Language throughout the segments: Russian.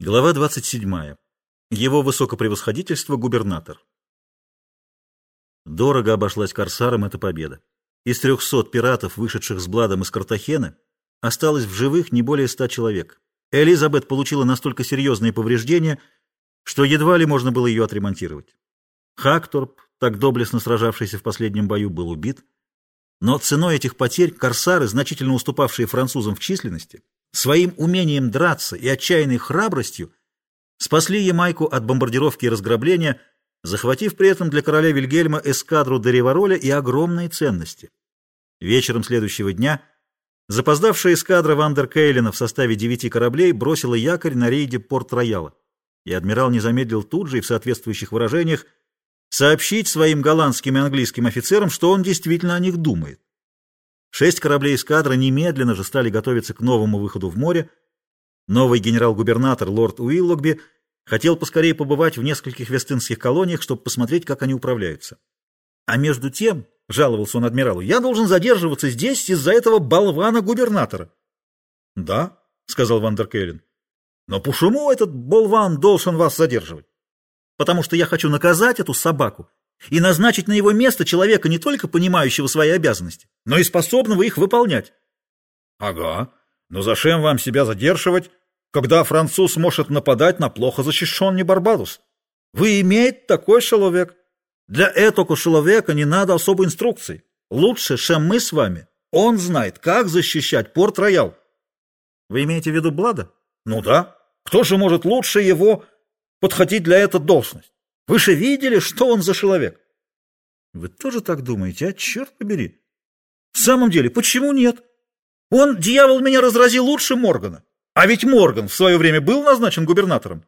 Глава 27. Его высокопревосходительство губернатор. Дорого обошлась корсарам эта победа. Из трехсот пиратов, вышедших с Бладом из Картахены, осталось в живых не более ста человек. Элизабет получила настолько серьезные повреждения, что едва ли можно было ее отремонтировать. Хакторп, так доблестно сражавшийся в последнем бою, был убит. Но ценой этих потерь корсары, значительно уступавшие французам в численности, своим умением драться и отчаянной храбростью спасли Ямайку от бомбардировки и разграбления, захватив при этом для короля Вильгельма эскадру до Ревароля и огромные ценности. Вечером следующего дня запоздавшая эскадра Вандеркейлена в составе девяти кораблей бросила якорь на рейде Порт-Рояла, и адмирал не замедлил тут же и в соответствующих выражениях сообщить своим голландским и английским офицерам, что он действительно о них думает. Шесть кораблей эскадры немедленно же стали готовиться к новому выходу в море. Новый генерал-губернатор лорд Уиллогби хотел поскорее побывать в нескольких вестынских колониях, чтобы посмотреть, как они управляются. А между тем, — жаловался он адмиралу, — я должен задерживаться здесь из-за этого болвана-губернатора. — Да, — сказал Вандеркейлен, — но почему этот болван должен вас задерживать? Потому что я хочу наказать эту собаку и назначить на его место человека не только понимающего свои обязанности, но и способного их выполнять. — Ага, но зачем вам себя задерживать, когда француз может нападать на плохо защищенный Барбадос? Вы имеете такой человек. Для этого человека не надо особой инструкции. Лучше, чем мы с вами. Он знает, как защищать Порт-Роял. Вы имеете в виду Блада? Ну да. Кто же может лучше его подходить для этой должности? Вы же видели, что он за человек? Вы тоже так думаете, а? Черт побери. В самом деле, почему нет? Он, дьявол, меня разразил лучше Моргана. А ведь Морган в свое время был назначен губернатором.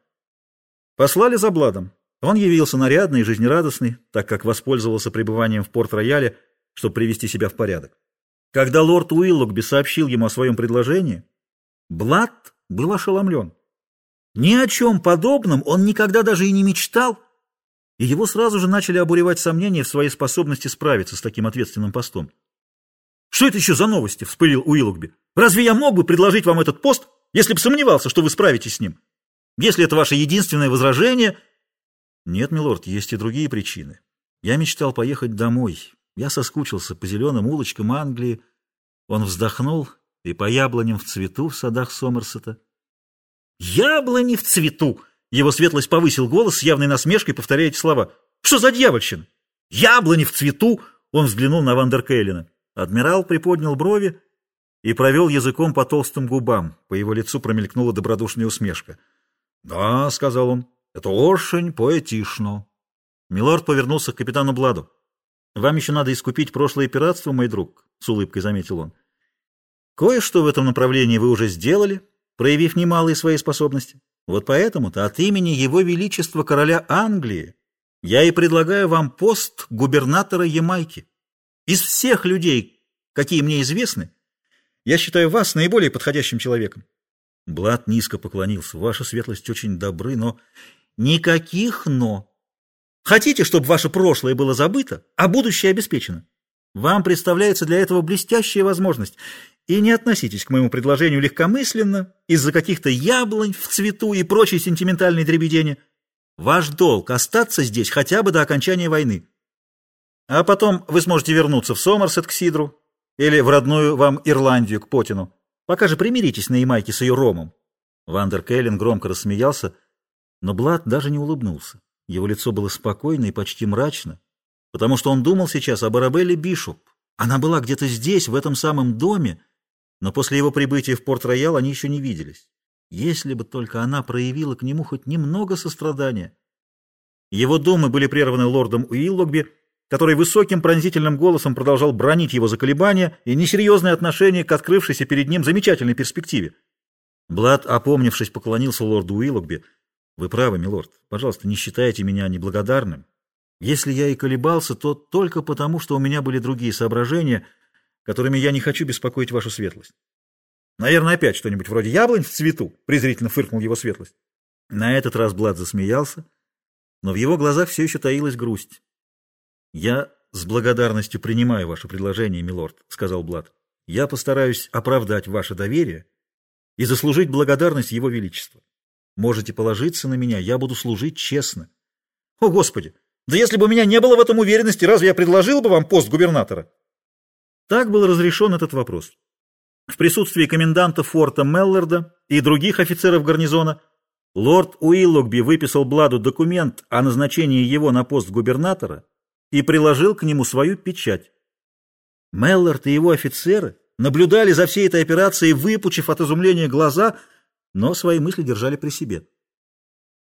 Послали за Бладом. Он явился нарядный и жизнерадостный, так как воспользовался пребыванием в Порт-Рояле, чтобы привести себя в порядок. Когда лорд Уиллогби сообщил ему о своем предложении, Блад был ошеломлен. Ни о чем подобном он никогда даже и не мечтал, и его сразу же начали обуревать сомнения в своей способности справиться с таким ответственным постом. «Что это еще за новости?» — вспылил Уиллогби. «Разве я мог бы предложить вам этот пост, если бы сомневался, что вы справитесь с ним? Если это ваше единственное возражение...» «Нет, милорд, есть и другие причины. Я мечтал поехать домой. Я соскучился по зеленым улочкам Англии». Он вздохнул и по яблоням в цвету в садах Сомерсета. «Яблони в цвету!» Его светлость повысил голос с явной насмешкой, повторяя эти слова. «Что за дьявольщина? Яблони в цвету!» Он взглянул на Вандеркейлина. Адмирал приподнял брови и провел языком по толстым губам. По его лицу промелькнула добродушная усмешка. «Да», — сказал он, — «это очень поэтично». Милорд повернулся к капитану Бладу. «Вам еще надо искупить прошлое пиратство, мой друг», — с улыбкой заметил он. «Кое-что в этом направлении вы уже сделали, проявив немалые свои способности. Вот поэтому-то от имени Его Величества Короля Англии я и предлагаю вам пост губернатора Ямайки. Из всех людей, какие мне известны, я считаю вас наиболее подходящим человеком. Блад низко поклонился. Ваша светлость очень добры, но... Никаких «но». Хотите, чтобы ваше прошлое было забыто, а будущее обеспечено? Вам представляется для этого блестящая возможность. И не относитесь к моему предложению легкомысленно, из-за каких-то яблонь в цвету и прочей сентиментальной дребедени. Ваш долг — остаться здесь хотя бы до окончания войны. А потом вы сможете вернуться в Сомерсет к Сидру или в родную вам Ирландию к Потину. Пока же примиритесь на Ямайке с ее ромом. Вандер Келлен громко рассмеялся, но Блад даже не улыбнулся. Его лицо было спокойно и почти мрачно, потому что он думал сейчас об Арабелле Бишоп. Она была где-то здесь, в этом самом доме, но после его прибытия в Порт-Роял они еще не виделись. Если бы только она проявила к нему хоть немного сострадания. Его думы были прерваны лордом Уиллогби, который высоким пронзительным голосом продолжал бронить его за колебания и несерьезное отношение к открывшейся перед ним замечательной перспективе. Блад, опомнившись, поклонился лорду Уиллогби. «Вы правы, милорд. Пожалуйста, не считайте меня неблагодарным. Если я и колебался, то только потому, что у меня были другие соображения — которыми я не хочу беспокоить вашу светлость. Наверное, опять что-нибудь вроде яблонь в цвету, презрительно фыркнул его светлость. На этот раз Блад засмеялся, но в его глазах все еще таилась грусть. «Я с благодарностью принимаю ваше предложение, милорд», — сказал Блад. «Я постараюсь оправдать ваше доверие и заслужить благодарность его величества. Можете положиться на меня, я буду служить честно. О, Господи! Да если бы у меня не было в этом уверенности, разве я предложил бы вам пост губернатора? Так был разрешен этот вопрос. В присутствии коменданта форта Мелларда и других офицеров гарнизона лорд Уиллогби выписал Бладу документ о назначении его на пост губернатора и приложил к нему свою печать. Меллард и его офицеры наблюдали за всей этой операцией, выпучив от изумления глаза, но свои мысли держали при себе.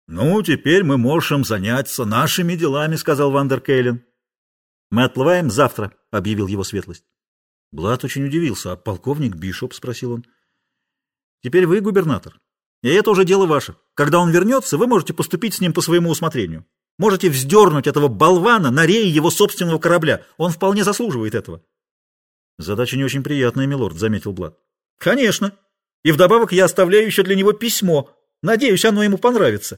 «Ну, теперь мы можем заняться нашими делами», — сказал Вандер Кейлен. «Мы отплываем завтра», — объявил его светлость. Блад очень удивился. «А полковник Бишоп?» — спросил он. «Теперь вы губернатор. И это уже дело ваше. Когда он вернется, вы можете поступить с ним по своему усмотрению. Можете вздернуть этого болвана на рее его собственного корабля. Он вполне заслуживает этого». «Задача не очень приятная, милорд», — заметил Блад. «Конечно. И вдобавок я оставляю еще для него письмо. Надеюсь, оно ему понравится.